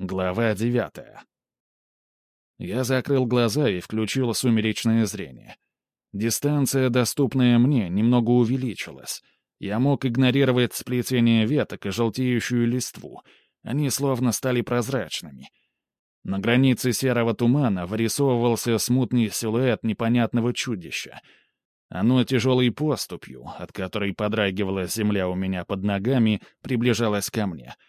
Глава девятая. Я закрыл глаза и включил сумеречное зрение. Дистанция, доступная мне, немного увеличилась. Я мог игнорировать сплетение веток и желтеющую листву. Они словно стали прозрачными. На границе серого тумана вырисовывался смутный силуэт непонятного чудища. Оно тяжелой поступью, от которой подрагивала земля у меня под ногами, приближалось ко мне —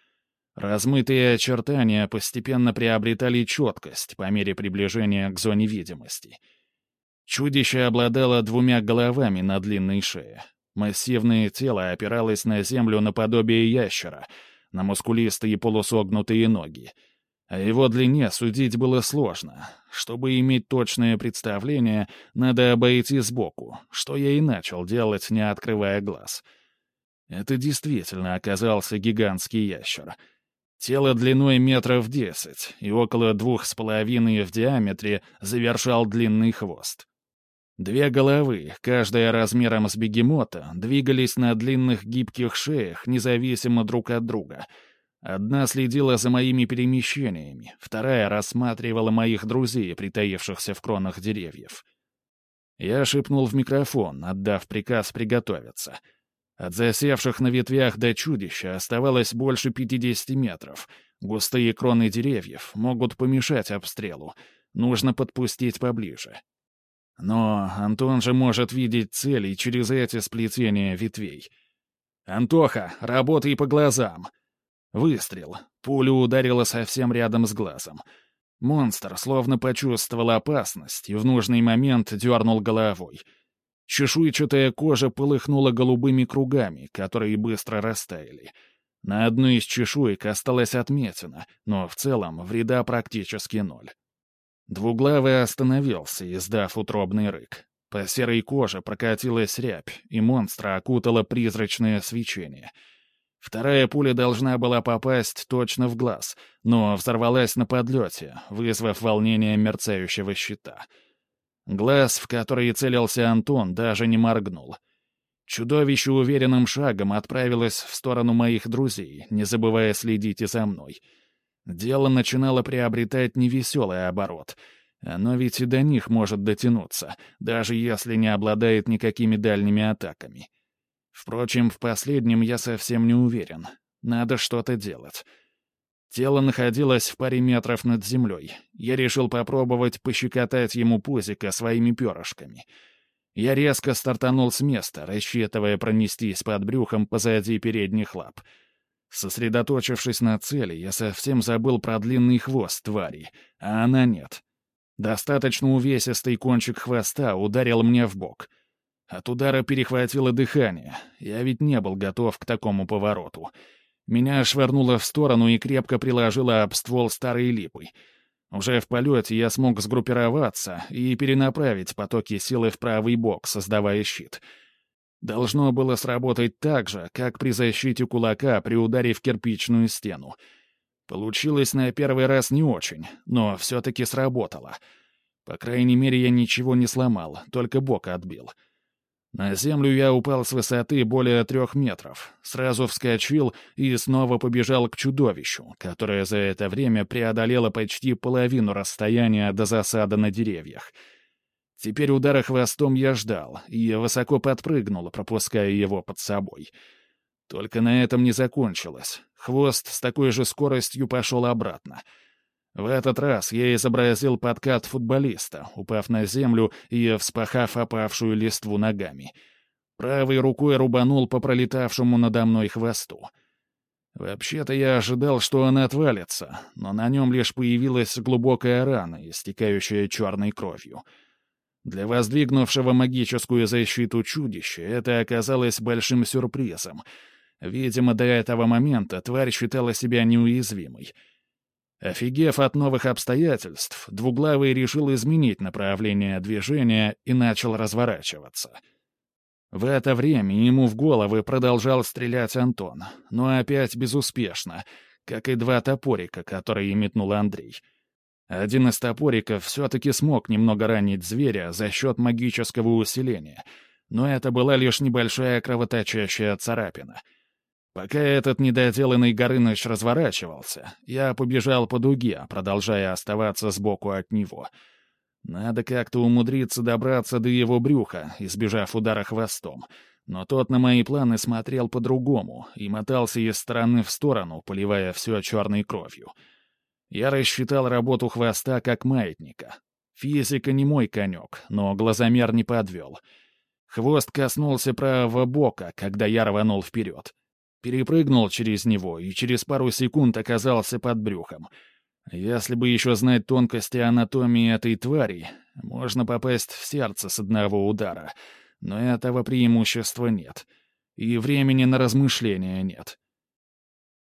Размытые очертания постепенно приобретали четкость по мере приближения к зоне видимости. Чудище обладало двумя головами на длинной шее. Массивное тело опиралось на землю наподобие ящера, на мускулистые полусогнутые ноги. О его длине судить было сложно. Чтобы иметь точное представление, надо обойти сбоку, что я и начал делать, не открывая глаз. Это действительно оказался гигантский ящер — Тело длиной метров десять и около двух с половиной в диаметре завершал длинный хвост. Две головы, каждая размером с бегемота, двигались на длинных гибких шеях, независимо друг от друга. Одна следила за моими перемещениями, вторая рассматривала моих друзей, притаившихся в кронах деревьев. Я шепнул в микрофон, отдав приказ приготовиться — от засевших на ветвях до чудища оставалось больше 50 метров. Густые кроны деревьев могут помешать обстрелу. Нужно подпустить поближе. Но Антон же может видеть цели через эти сплетения ветвей. «Антоха, работай по глазам!» Выстрел. Пуля ударила совсем рядом с глазом. Монстр словно почувствовал опасность и в нужный момент дернул головой — Чешуйчатая кожа полыхнула голубыми кругами, которые быстро растаяли. На одной из чешуек осталась отметина, но в целом вреда практически ноль. Двуглавый остановился, издав утробный рык. По серой коже прокатилась рябь, и монстра окутало призрачное свечение. Вторая пуля должна была попасть точно в глаз, но взорвалась на подлете, вызвав волнение мерцающего щита — Глаз, в который целился Антон, даже не моргнул. Чудовище уверенным шагом отправилось в сторону моих друзей, не забывая следить и за мной. Дело начинало приобретать невеселый оборот. Оно ведь и до них может дотянуться, даже если не обладает никакими дальними атаками. Впрочем, в последнем я совсем не уверен. Надо что-то делать. Тело находилось в паре метров над землей. Я решил попробовать пощекотать ему пузико своими перышками. Я резко стартанул с места, рассчитывая пронестись под брюхом позади передних лап. Сосредоточившись на цели, я совсем забыл про длинный хвост твари, а она нет. Достаточно увесистый кончик хвоста ударил мне в бок. От удара перехватило дыхание. Я ведь не был готов к такому повороту. Меня швырнуло в сторону и крепко приложило об ствол старой липы. Уже в полете я смог сгруппироваться и перенаправить потоки силы в правый бок, создавая щит. Должно было сработать так же, как при защите кулака при ударе в кирпичную стену. Получилось на первый раз не очень, но все-таки сработало. По крайней мере, я ничего не сломал, только бок отбил. — на землю я упал с высоты более трех метров, сразу вскочил и снова побежал к чудовищу, которое за это время преодолело почти половину расстояния до засады на деревьях. Теперь удара хвостом я ждал и высоко подпрыгнул, пропуская его под собой. Только на этом не закончилось. Хвост с такой же скоростью пошел обратно — в этот раз я изобразил подкат футболиста, упав на землю и вспахав опавшую листву ногами. Правой рукой рубанул по пролетавшему надо мной хвосту. Вообще-то я ожидал, что он отвалится, но на нем лишь появилась глубокая рана, истекающая черной кровью. Для воздвигнувшего магическую защиту чудища это оказалось большим сюрпризом. Видимо, до этого момента тварь считала себя неуязвимой — Офигев от новых обстоятельств, Двуглавый решил изменить направление движения и начал разворачиваться. В это время ему в головы продолжал стрелять Антон, но опять безуспешно, как и два топорика, которые метнул Андрей. Один из топориков все-таки смог немного ранить зверя за счет магического усиления, но это была лишь небольшая кровоточащая царапина — Пока этот недоделанный Горыныч разворачивался, я побежал по дуге, продолжая оставаться сбоку от него. Надо как-то умудриться добраться до его брюха, избежав удара хвостом. Но тот на мои планы смотрел по-другому и мотался из стороны в сторону, поливая все черной кровью. Я рассчитал работу хвоста как маятника. Физика не мой конек, но глазомер не подвел. Хвост коснулся правого бока, когда я рванул вперед. Перепрыгнул через него и через пару секунд оказался под брюхом. Если бы еще знать тонкости анатомии этой твари, можно попасть в сердце с одного удара. Но этого преимущества нет. И времени на размышления нет.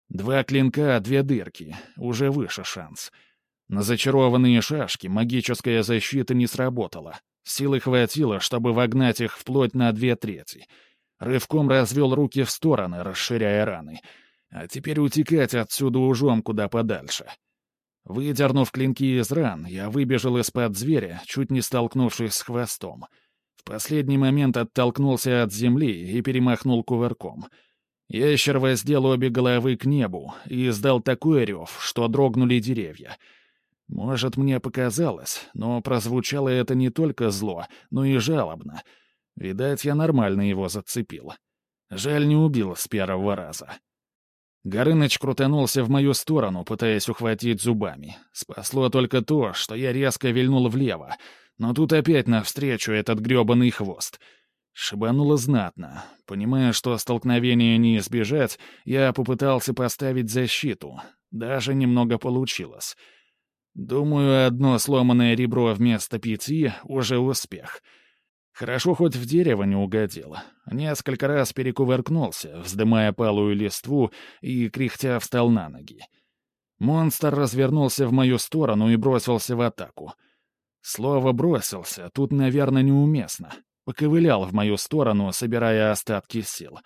Два клинка, две дырки. Уже выше шанс. На зачарованные шашки магическая защита не сработала. Силы хватило, чтобы вогнать их вплоть на две трети — Рывком развел руки в стороны, расширяя раны. А теперь утекать отсюда ужом куда подальше. Выдернув клинки из ран, я выбежал из-под зверя, чуть не столкнувшись с хвостом. В последний момент оттолкнулся от земли и перемахнул кувырком. Ящер воздел обе головы к небу и издал такой рев, что дрогнули деревья. Может, мне показалось, но прозвучало это не только зло, но и жалобно — Видать, я нормально его зацепил. Жаль, не убил с первого раза. Горыныч крутанулся в мою сторону, пытаясь ухватить зубами. Спасло только то, что я резко вильнул влево, но тут опять навстречу этот грёбаный хвост. Шибануло знатно. Понимая, что столкновения не избежать, я попытался поставить защиту. Даже немного получилось. Думаю, одно сломанное ребро вместо пяти — уже успех — Хорошо хоть в дерево не угодил. Несколько раз перекувыркнулся, вздымая палую листву и, кряхтя, встал на ноги. Монстр развернулся в мою сторону и бросился в атаку. Слово «бросился» тут, наверное, неуместно. Поковылял в мою сторону, собирая остатки сил.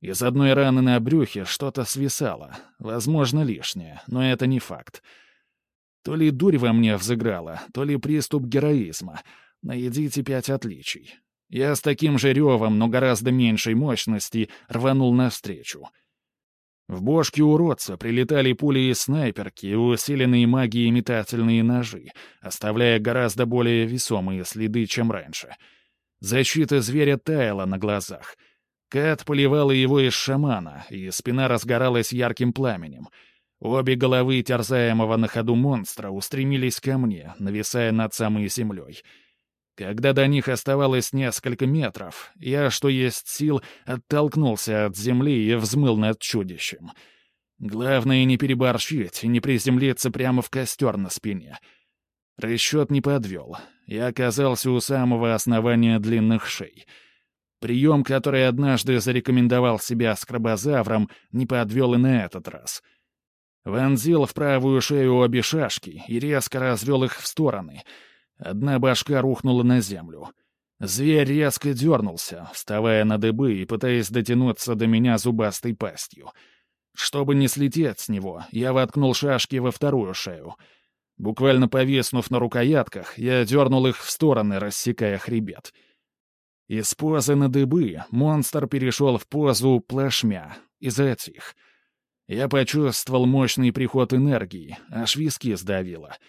Из одной раны на брюхе что-то свисало. Возможно, лишнее, но это не факт. То ли дурь во мне взыграла, то ли приступ героизма — Найдите пять отличий. Я с таким же ревом, но гораздо меньшей мощности, рванул навстречу. В бошки уродца прилетали пули из снайперки и усиленные магией метательные ножи, оставляя гораздо более весомые следы, чем раньше. Защита зверя таяла на глазах. Кэт поливала его из шамана, и спина разгоралась ярким пламенем — Обе головы терзаемого на ходу монстра устремились ко мне, нависая над самой землей. Когда до них оставалось несколько метров, я, что есть сил, оттолкнулся от земли и взмыл над чудищем. Главное не переборщить и не приземлиться прямо в костер на спине. Расчет не подвел. Я оказался у самого основания длинных шей. Прием, который однажды зарекомендовал себя скробозавром, не подвел и на этот раз. Вонзил в правую шею обе шашки и резко развел их в стороны — Одна башка рухнула на землю. Зверь резко дернулся, вставая на дыбы и пытаясь дотянуться до меня зубастой пастью. Чтобы не слететь с него, я воткнул шашки во вторую шею. Буквально повиснув на рукоятках, я дернул их в стороны, рассекая хребет. Из позы на дыбы монстр перешел в позу плашмя и затих. Я почувствовал мощный приход энергии, аж виски сдавило —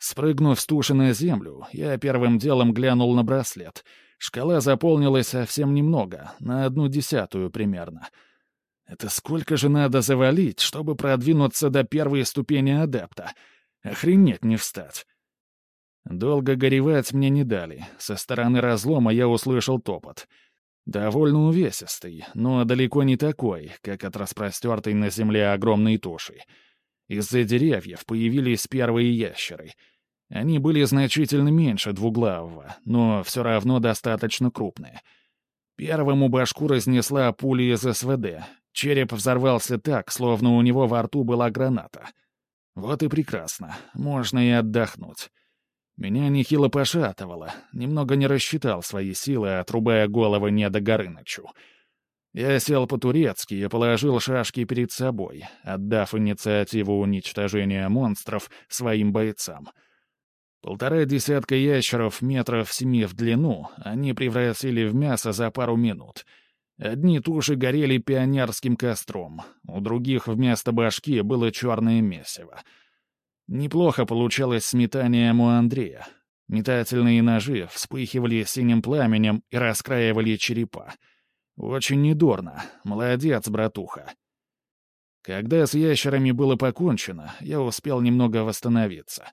Спрыгнув с туши на землю, я первым делом глянул на браслет. Шкала заполнилась совсем немного, на одну десятую примерно. Это сколько же надо завалить, чтобы продвинуться до первой ступени адепта? Охренеть не встать. Долго горевать мне не дали. Со стороны разлома я услышал топот. Довольно увесистый, но далеко не такой, как от распростертой на земле огромной туши. Из-за деревьев появились первые ящеры — они были значительно меньше двуглавого, но все равно достаточно крупные. Первому башку разнесла пуля из СВД. Череп взорвался так, словно у него во рту была граната. Вот и прекрасно. Можно и отдохнуть. Меня нехило пошатывало. Немного не рассчитал свои силы, отрубая головы не до Горынычу. Я сел по-турецки и положил шашки перед собой, отдав инициативу уничтожения монстров своим бойцам — Полтора десятка ящеров метров семи в длину они превратили в мясо за пару минут. Одни туши горели пионерским костром, у других вместо башки было черное месиво. Неплохо получалось с метанием у Андрея. Метательные ножи вспыхивали синим пламенем и раскраивали черепа. Очень недурно. Молодец, братуха. Когда с ящерами было покончено, я успел немного восстановиться.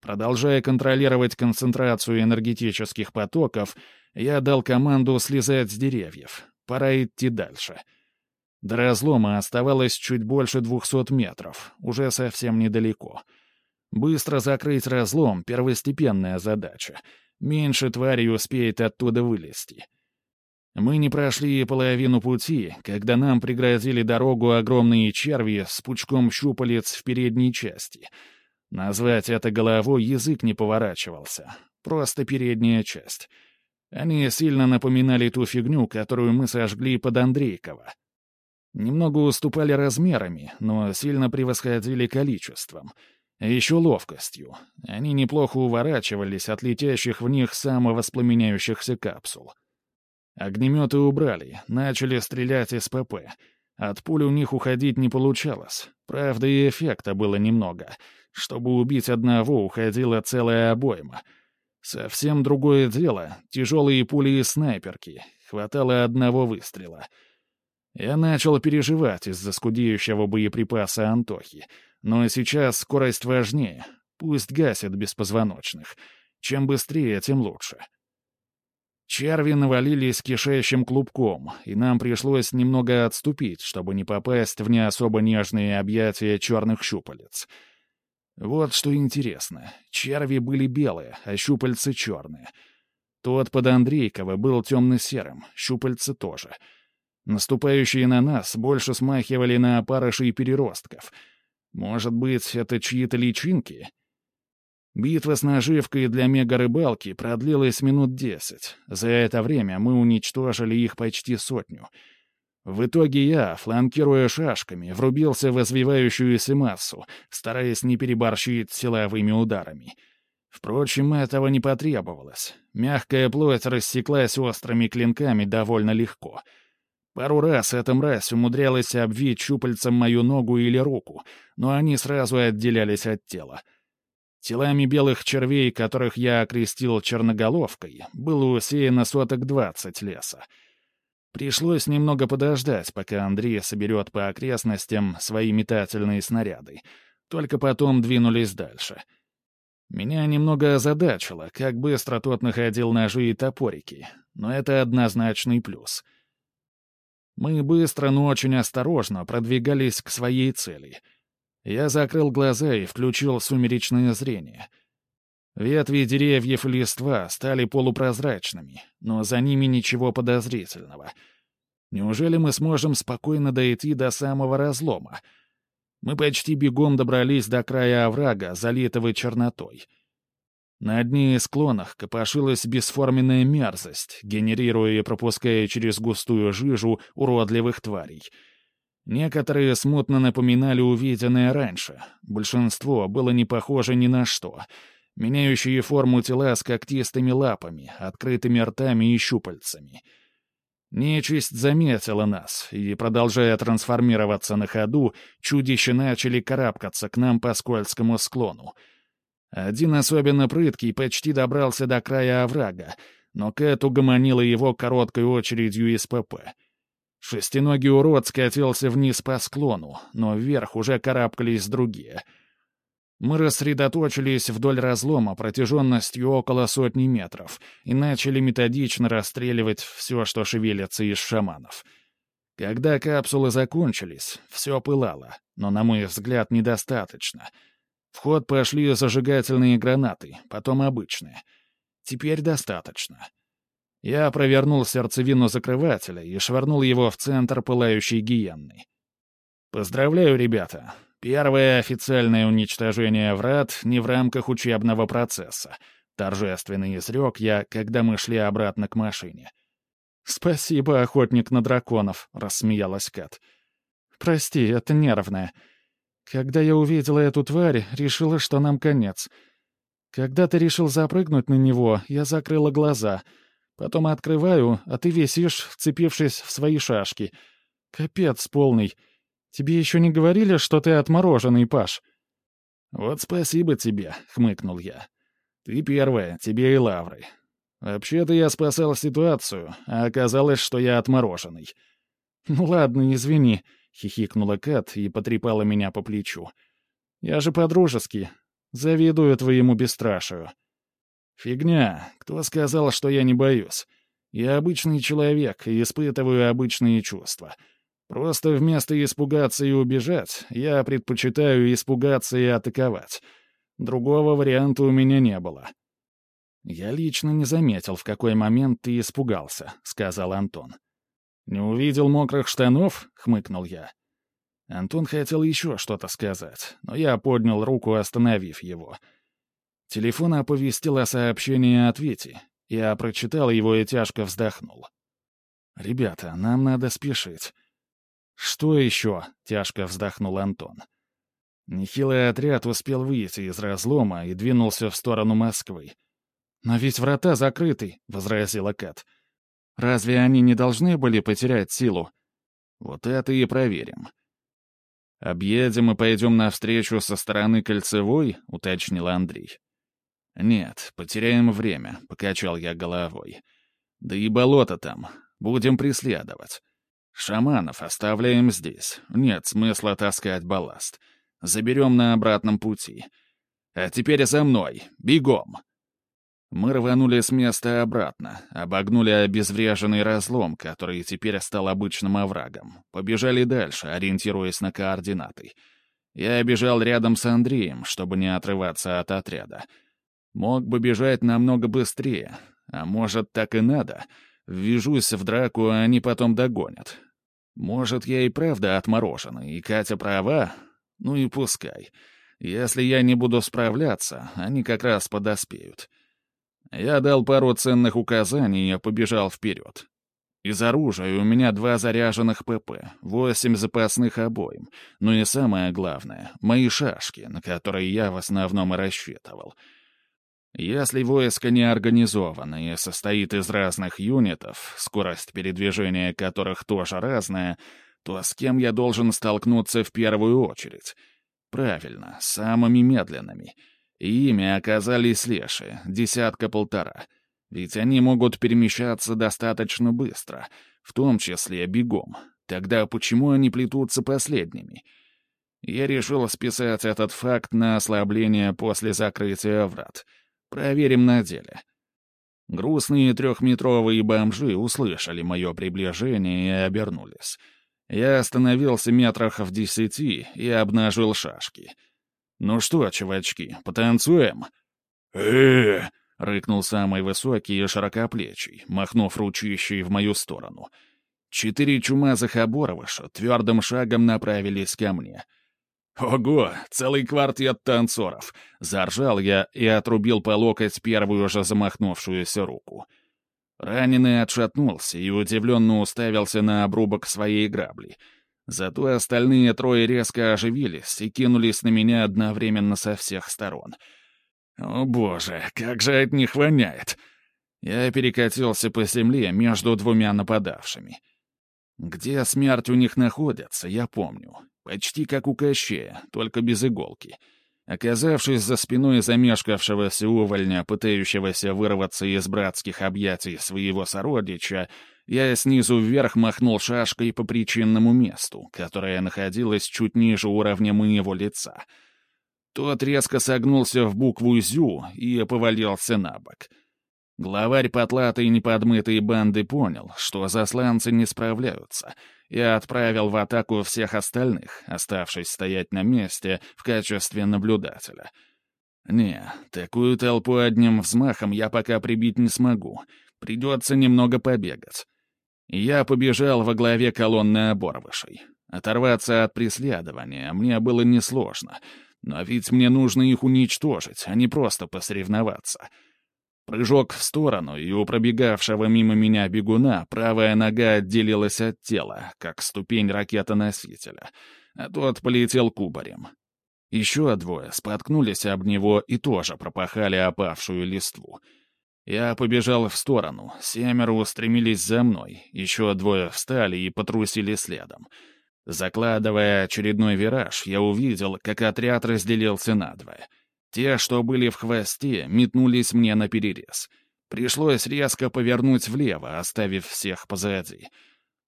Продолжая контролировать концентрацию энергетических потоков, я дал команду слезать с деревьев. Пора идти дальше. До разлома оставалось чуть больше двухсот метров, уже совсем недалеко. Быстро закрыть разлом — первостепенная задача. Меньше тварей успеет оттуда вылезти. Мы не прошли половину пути, когда нам преградили дорогу огромные черви с пучком щупалец в передней части. Назвать это головой язык не поворачивался. Просто передняя часть. Они сильно напоминали ту фигню, которую мы сожгли под Андрейково. Немного уступали размерами, но сильно превосходили количеством. еще ловкостью. Они неплохо уворачивались от летящих в них самовоспламеняющихся капсул. Огнеметы убрали, начали стрелять из ПП. От пули у них уходить не получалось. Правда, и эффекта было немного. Чтобы убить одного, уходила целая обойма — Совсем другое дело — тяжелые пули и снайперки. Хватало одного выстрела. Я начал переживать из-за скудеющего боеприпаса Антохи. Но сейчас скорость важнее. Пусть гасит беспозвоночных. Чем быстрее, тем лучше. Черви навалились кишащим клубком, и нам пришлось немного отступить, чтобы не попасть в не особо нежные объятия черных щупалец — вот что интересно. Черви были белые, а щупальцы черные. Тот под Андрейкова был темно-серым, щупальцы тоже. Наступающие на нас больше смахивали на опарышей переростков. Может быть, это чьи-то личинки? Битва с наживкой для мега-рыбалки продлилась минут десять. За это время мы уничтожили их почти сотню — в итоге я, фланкируя шашками, врубился в извивающуюся массу, стараясь не переборщить силовыми ударами. Впрочем, этого не потребовалось. Мягкая плоть рассеклась острыми клинками довольно легко. Пару раз эта мразь умудрялась обвить щупальцем мою ногу или руку, но они сразу отделялись от тела. Телами белых червей, которых я окрестил черноголовкой, было усеяно соток двадцать леса. Пришлось немного подождать, пока Андрей соберет по окрестностям свои метательные снаряды. Только потом двинулись дальше. Меня немного озадачило, как быстро тот находил ножи и топорики, но это однозначный плюс. Мы быстро, но очень осторожно продвигались к своей цели. Я закрыл глаза и включил сумеречное зрение — Ветви деревьев и листва стали полупрозрачными, но за ними ничего подозрительного. Неужели мы сможем спокойно дойти до самого разлома? Мы почти бегом добрались до края оврага, залитого чернотой. На одни из склонах копошилась бесформенная мерзость, генерируя и пропуская через густую жижу уродливых тварей. Некоторые смутно напоминали увиденное раньше, большинство было не похоже ни на что — меняющие форму тела с когтистыми лапами, открытыми ртами и щупальцами. Нечисть заметила нас, и, продолжая трансформироваться на ходу, чудища начали карабкаться к нам по скользкому склону. Один особенно прыткий почти добрался до края оврага, но Кэт угомонила его короткой очередью из ПП. Шестиногий урод скатился вниз по склону, но вверх уже карабкались другие — мы рассредоточились вдоль разлома протяженностью около сотни метров и начали методично расстреливать все, что шевелится из шаманов. Когда капсулы закончились, все пылало, но, на мой взгляд, недостаточно. В ход пошли зажигательные гранаты, потом обычные. Теперь достаточно. Я провернул сердцевину закрывателя и швырнул его в центр пылающей гиенны. «Поздравляю, ребята. Первое официальное уничтожение врат не в рамках учебного процесса. Торжественный изрек я, когда мы шли обратно к машине. «Спасибо, охотник на драконов», — рассмеялась Кат. «Прости, это нервное. Когда я увидела эту тварь, решила, что нам конец. Когда ты решил запрыгнуть на него, я закрыла глаза. Потом открываю, а ты висишь, вцепившись в свои шашки. Капец полный. Тебе еще не говорили, что ты отмороженный, Паш?» «Вот спасибо тебе», — хмыкнул я. «Ты первая, тебе и лавры. Вообще-то я спасал ситуацию, а оказалось, что я отмороженный». «Ну ладно, извини», — хихикнула Кат и потрепала меня по плечу. «Я же по-дружески. Завидую твоему бесстрашию». «Фигня. Кто сказал, что я не боюсь? Я обычный человек и испытываю обычные чувства. Просто вместо испугаться и убежать, я предпочитаю испугаться и атаковать. Другого варианта у меня не было». «Я лично не заметил, в какой момент ты испугался», — сказал Антон. «Не увидел мокрых штанов?» — хмыкнул я. Антон хотел еще что-то сказать, но я поднял руку, остановив его. Телефон оповестил о сообщении от Вити. Я прочитал его и тяжко вздохнул. «Ребята, нам надо спешить». «Что еще?» — тяжко вздохнул Антон. Нехилый отряд успел выйти из разлома и двинулся в сторону Москвы. «Но ведь врата закрыты», — возразила Кат. «Разве они не должны были потерять силу?» «Вот это и проверим». «Объедем и пойдем навстречу со стороны Кольцевой?» — уточнил Андрей. «Нет, потеряем время», — покачал я головой. «Да и болото там. Будем преследовать. Шаманов оставляем здесь. Нет смысла таскать балласт. Заберем на обратном пути. А теперь за мной. Бегом!» Мы рванули с места обратно, обогнули обезвреженный разлом, который теперь стал обычным оврагом. Побежали дальше, ориентируясь на координаты. Я бежал рядом с Андреем, чтобы не отрываться от отряда. Мог бы бежать намного быстрее, а может, так и надо. Ввяжусь в драку, а они потом догонят. Может, я и правда отмороженный, и Катя права? Ну и пускай. Если я не буду справляться, они как раз подоспеют. Я дал пару ценных указаний и побежал вперед. Из оружия у меня два заряженных ПП, восемь запасных обоим, ну и самое главное — мои шашки, на которые я в основном и рассчитывал. Если войско не организовано и состоит из разных юнитов, скорость передвижения которых тоже разная, то с кем я должен столкнуться в первую очередь? Правильно, самыми медленными — и ими оказались лешие, десятка-полтора. Ведь они могут перемещаться достаточно быстро, в том числе бегом. Тогда почему они плетутся последними? Я решил списать этот факт на ослабление после закрытия врат. Проверим на деле. Грустные трехметровые бомжи услышали мое приближение и обернулись. Я остановился метрах в десяти и обнажил шашки — «Ну что, чувачки, потанцуем?» э рыкнул самый высокий и широкоплечий, махнув ручищей в мою сторону. Четыре чумазых оборовыша твердым шагом направились ко мне. «Ого, целый квартет танцоров!» — заржал я и отрубил по локоть первую же замахнувшуюся руку. Раненый отшатнулся и удивленно уставился на обрубок своей грабли — Зато остальные трое резко оживились и кинулись на меня одновременно со всех сторон. О боже, как же от них воняет! Я перекатился по земле между двумя нападавшими. Где смерть у них находится, я помню. Почти как у Кощея, только без иголки. Оказавшись за спиной замешкавшегося увольня, пытающегося вырваться из братских объятий своего сородича, я снизу вверх махнул шашкой по причинному месту, которое находилось чуть ниже уровня моего лица. Тот резко согнулся в букву «зю» и повалился на бок. Главарь потлатой неподмытой банды понял, что засланцы не справляются, и отправил в атаку всех остальных, оставшись стоять на месте в качестве наблюдателя. Не, такую толпу одним взмахом я пока прибить не смогу. Придется немного побегать. Я побежал во главе колонны оборвышей. Оторваться от преследования мне было несложно, но ведь мне нужно их уничтожить, а не просто посоревноваться. Прыжок в сторону, и у пробегавшего мимо меня бегуна правая нога отделилась от тела, как ступень ракетоносителя, а тот полетел кубарем. Еще двое споткнулись об него и тоже пропахали опавшую листву — Я побежал в сторону, семеро устремились за мной, еще двое встали и потрусили следом. Закладывая очередной вираж, я увидел, как отряд разделился надвое. Те, что были в хвосте, метнулись мне на перерез. Пришлось резко повернуть влево, оставив всех позади.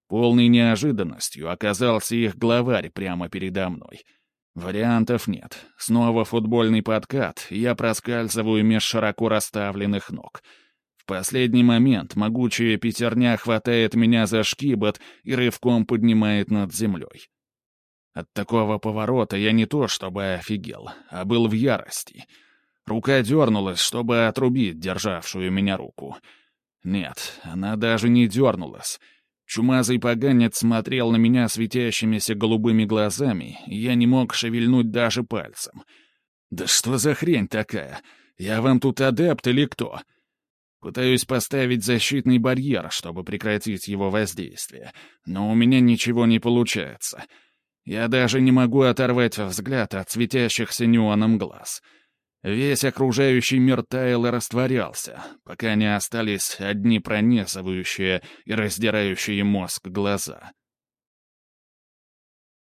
Полной неожиданностью оказался их главарь прямо передо мной — Вариантов нет. Снова футбольный подкат, я проскальзываю меж широко расставленных ног. В последний момент могучая пятерня хватает меня за шкибот и рывком поднимает над землей. От такого поворота я не то чтобы офигел, а был в ярости. Рука дернулась, чтобы отрубить державшую меня руку. Нет, она даже не дернулась. Чумазый поганец смотрел на меня светящимися голубыми глазами, и я не мог шевельнуть даже пальцем. «Да что за хрень такая? Я вам тут адепт или кто?» Пытаюсь поставить защитный барьер, чтобы прекратить его воздействие, но у меня ничего не получается. Я даже не могу оторвать взгляд от светящихся неоном глаз — Весь окружающий мир таял и растворялся, пока не остались одни пронизывающие и раздирающие мозг глаза.